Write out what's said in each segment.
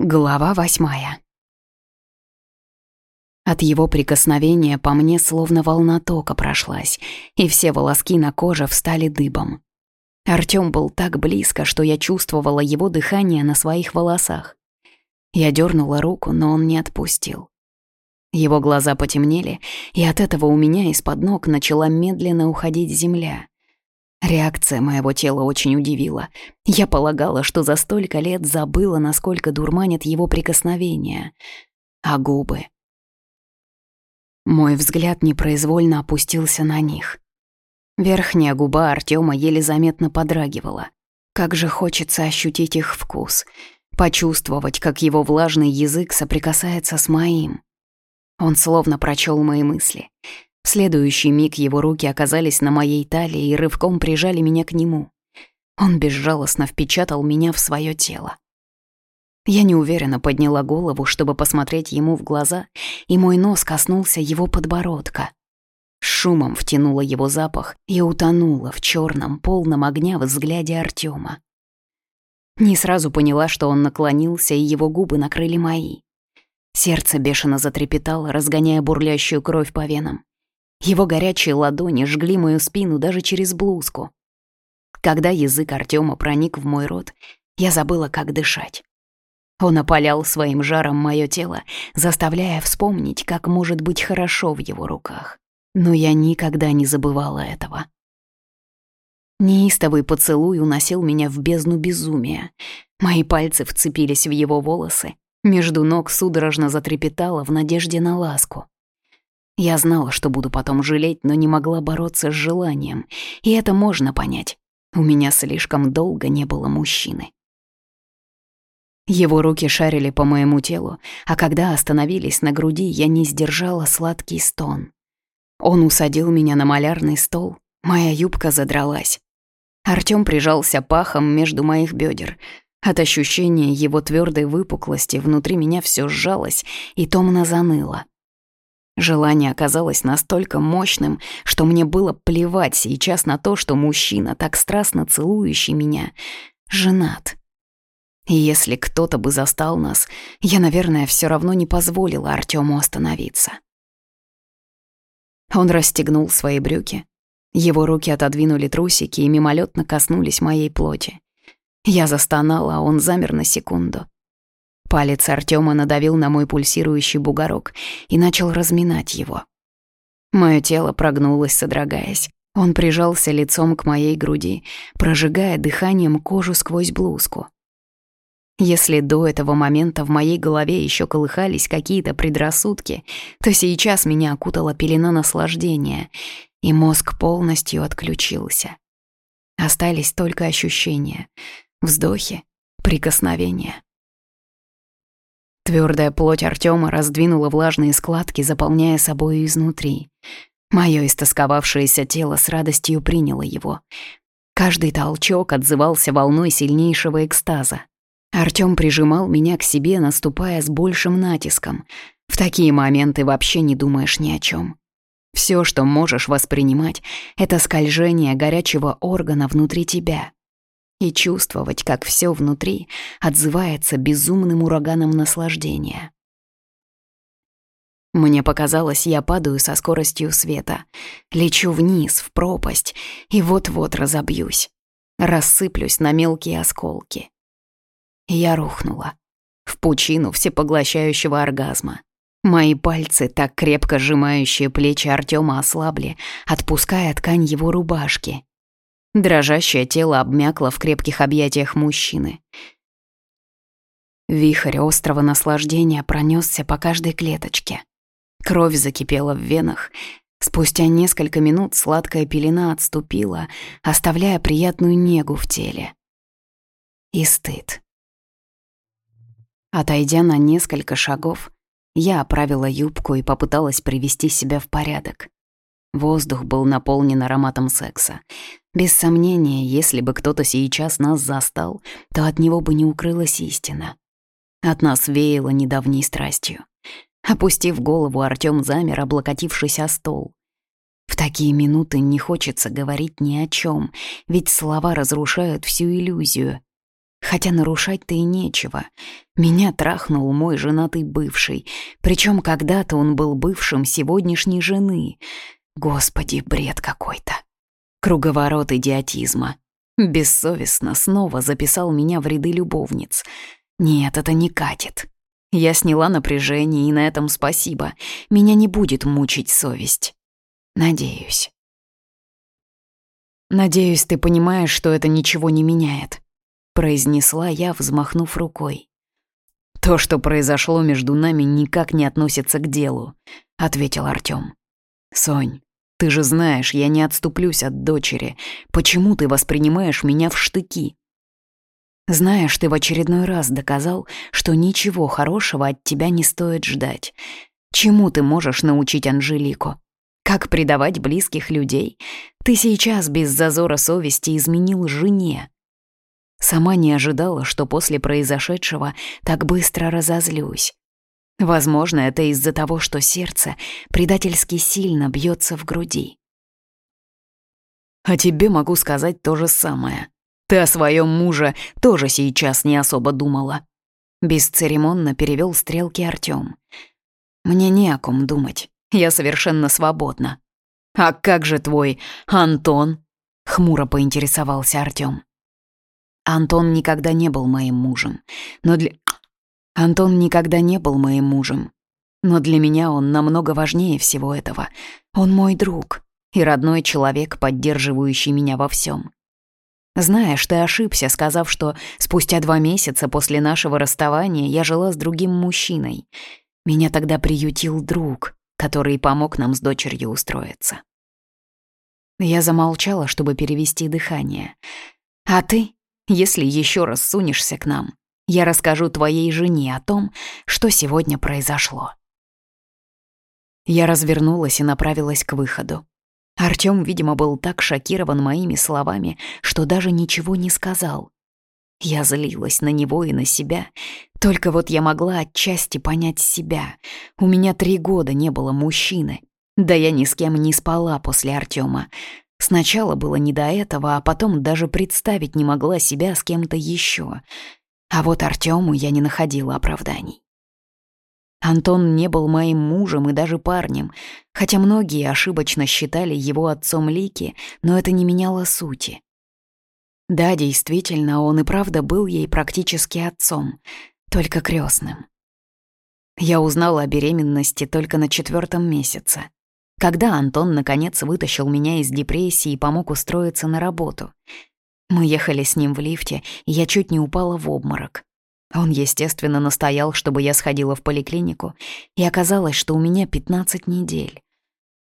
Глава восьмая. От его прикосновения по мне словно волна тока прошлась, и все волоски на коже встали дыбом. Артём был так близко, что я чувствовала его дыхание на своих волосах. Я дернула руку, но он не отпустил. Его глаза потемнели, и от этого у меня из-под ног начала медленно уходить земля. Реакция моего тела очень удивила. Я полагала, что за столько лет забыла, насколько дурманят его прикосновения. А губы... Мой взгляд непроизвольно опустился на них. Верхняя губа Артема еле заметно подрагивала. Как же хочется ощутить их вкус, почувствовать, как его влажный язык соприкасается с моим. Он словно прочел мои мысли. В следующий миг его руки оказались на моей талии и рывком прижали меня к нему. Он безжалостно впечатал меня в свое тело. Я неуверенно подняла голову, чтобы посмотреть ему в глаза, и мой нос коснулся его подбородка. Шумом втянула его запах и утонула в черном, полном огня взгляде Артема. Не сразу поняла, что он наклонился, и его губы накрыли мои. Сердце бешено затрепетало, разгоняя бурлящую кровь по венам. Его горячие ладони жгли мою спину даже через блузку. Когда язык Артема проник в мой рот, я забыла, как дышать. Он опалял своим жаром мое тело, заставляя вспомнить, как может быть хорошо в его руках. Но я никогда не забывала этого. Неистовый поцелуй уносил меня в бездну безумия. Мои пальцы вцепились в его волосы, между ног судорожно затрепетало в надежде на ласку. Я знала, что буду потом жалеть, но не могла бороться с желанием. И это можно понять. У меня слишком долго не было мужчины. Его руки шарили по моему телу, а когда остановились на груди, я не сдержала сладкий стон. Он усадил меня на малярный стол, моя юбка задралась. Артём прижался пахом между моих бедер. От ощущения его твердой выпуклости внутри меня все сжалось и томно заныло. Желание оказалось настолько мощным, что мне было плевать сейчас на то, что мужчина, так страстно целующий меня, женат. И если кто-то бы застал нас, я, наверное, все равно не позволила Артему остановиться. Он расстегнул свои брюки. Его руки отодвинули трусики и мимолетно коснулись моей плоти. Я застонала, а он замер на секунду. Палец Артема надавил на мой пульсирующий бугорок и начал разминать его. Мое тело прогнулось, содрогаясь. Он прижался лицом к моей груди, прожигая дыханием кожу сквозь блузку. Если до этого момента в моей голове еще колыхались какие-то предрассудки, то сейчас меня окутала пелена наслаждения, и мозг полностью отключился. Остались только ощущения, вздохи, прикосновения. Твердая плоть Артема раздвинула влажные складки, заполняя собою изнутри. Мое истосковавшееся тело с радостью приняло его. Каждый толчок отзывался волной сильнейшего экстаза. Артём прижимал меня к себе, наступая с большим натиском. В такие моменты вообще не думаешь ни о чем. Все, что можешь воспринимать, это скольжение горячего органа внутри тебя и чувствовать, как все внутри отзывается безумным ураганом наслаждения. Мне показалось, я падаю со скоростью света, лечу вниз, в пропасть, и вот-вот разобьюсь, рассыплюсь на мелкие осколки. Я рухнула в пучину всепоглощающего оргазма. Мои пальцы, так крепко сжимающие плечи Артема, ослабли, отпуская ткань его рубашки, Дрожащее тело обмякло в крепких объятиях мужчины. Вихрь острого наслаждения пронесся по каждой клеточке. Кровь закипела в венах. Спустя несколько минут сладкая пелена отступила, оставляя приятную негу в теле. И стыд. Отойдя на несколько шагов, я оправила юбку и попыталась привести себя в порядок. Воздух был наполнен ароматом секса. Без сомнения, если бы кто-то сейчас нас застал, то от него бы не укрылась истина. От нас веяло недавней страстью. Опустив голову, Артём замер, облокотившись о стол. В такие минуты не хочется говорить ни о чем, ведь слова разрушают всю иллюзию. Хотя нарушать-то и нечего. Меня трахнул мой женатый бывший, причем когда-то он был бывшим сегодняшней жены. Господи, бред какой-то. Круговорот идиотизма. Бессовестно снова записал меня в ряды любовниц. Нет, это не катит. Я сняла напряжение, и на этом спасибо. Меня не будет мучить совесть. Надеюсь. Надеюсь, ты понимаешь, что это ничего не меняет произнесла я, взмахнув рукой. «То, что произошло между нами, никак не относится к делу», — ответил Артём. «Сонь, ты же знаешь, я не отступлюсь от дочери. Почему ты воспринимаешь меня в штыки?» «Знаешь, ты в очередной раз доказал, что ничего хорошего от тебя не стоит ждать. Чему ты можешь научить Анжелику? Как предавать близких людей? Ты сейчас без зазора совести изменил жене. Сама не ожидала, что после произошедшего так быстро разозлюсь. Возможно, это из-за того, что сердце предательски сильно бьется в груди. А тебе могу сказать то же самое. Ты о своем муже тоже сейчас не особо думала. Бесцеремонно перевел стрелки Артём. Мне не о ком думать. Я совершенно свободна. А как же твой Антон? Хмуро поинтересовался Артём. Антон никогда не был моим мужем. Но для... Антон никогда не был моим мужем. Но для меня он намного важнее всего этого. Он мой друг и родной человек, поддерживающий меня во всем. Знаешь, ты ошибся, сказав, что спустя два месяца после нашего расставания я жила с другим мужчиной. Меня тогда приютил друг, который помог нам с дочерью устроиться. Я замолчала, чтобы перевести дыхание. А ты если еще раз сунешься к нам, я расскажу твоей жене о том, что сегодня произошло». Я развернулась и направилась к выходу. Артём, видимо, был так шокирован моими словами, что даже ничего не сказал. Я злилась на него и на себя. Только вот я могла отчасти понять себя. У меня три года не было мужчины. Да я ни с кем не спала после Артёма. Сначала было не до этого, а потом даже представить не могла себя с кем-то еще. А вот Артему я не находила оправданий. Антон не был моим мужем и даже парнем, хотя многие ошибочно считали его отцом Лики, но это не меняло сути. Да, действительно, он и правда был ей практически отцом, только крестным. Я узнала о беременности только на четвертом месяце когда Антон наконец вытащил меня из депрессии и помог устроиться на работу. Мы ехали с ним в лифте, и я чуть не упала в обморок. Он, естественно, настоял, чтобы я сходила в поликлинику, и оказалось, что у меня 15 недель.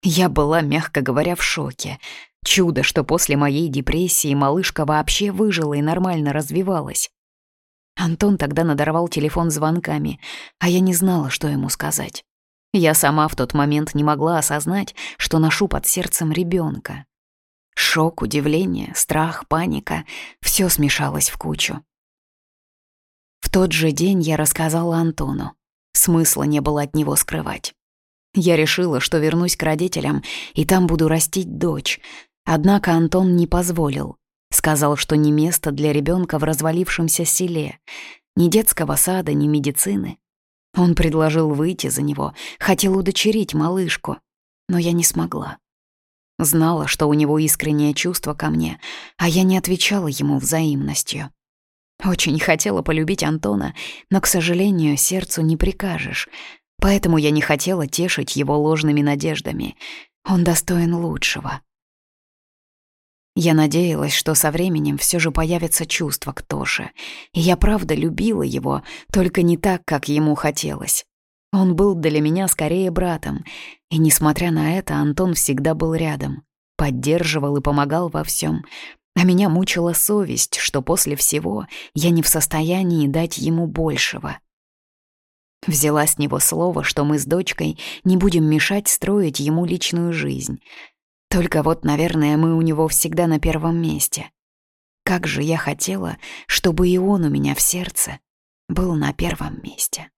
Я была, мягко говоря, в шоке. Чудо, что после моей депрессии малышка вообще выжила и нормально развивалась. Антон тогда надорвал телефон звонками, а я не знала, что ему сказать. Я сама в тот момент не могла осознать, что ношу под сердцем ребенка. Шок, удивление, страх, паника — все смешалось в кучу. В тот же день я рассказала Антону. Смысла не было от него скрывать. Я решила, что вернусь к родителям, и там буду растить дочь. Однако Антон не позволил. Сказал, что не место для ребенка в развалившемся селе. Ни детского сада, ни медицины. Он предложил выйти за него, хотел удочерить малышку, но я не смогла. Знала, что у него искреннее чувство ко мне, а я не отвечала ему взаимностью. Очень хотела полюбить Антона, но, к сожалению, сердцу не прикажешь, поэтому я не хотела тешить его ложными надеждами. Он достоин лучшего. Я надеялась, что со временем все же появится чувство к Тоше, и я правда любила его, только не так, как ему хотелось. Он был для меня скорее братом, и, несмотря на это, Антон всегда был рядом, поддерживал и помогал во всем, а меня мучила совесть, что после всего я не в состоянии дать ему большего. Взяла с него слово, что мы с дочкой не будем мешать строить ему личную жизнь — только вот, наверное, мы у него всегда на первом месте. Как же я хотела, чтобы и он у меня в сердце был на первом месте.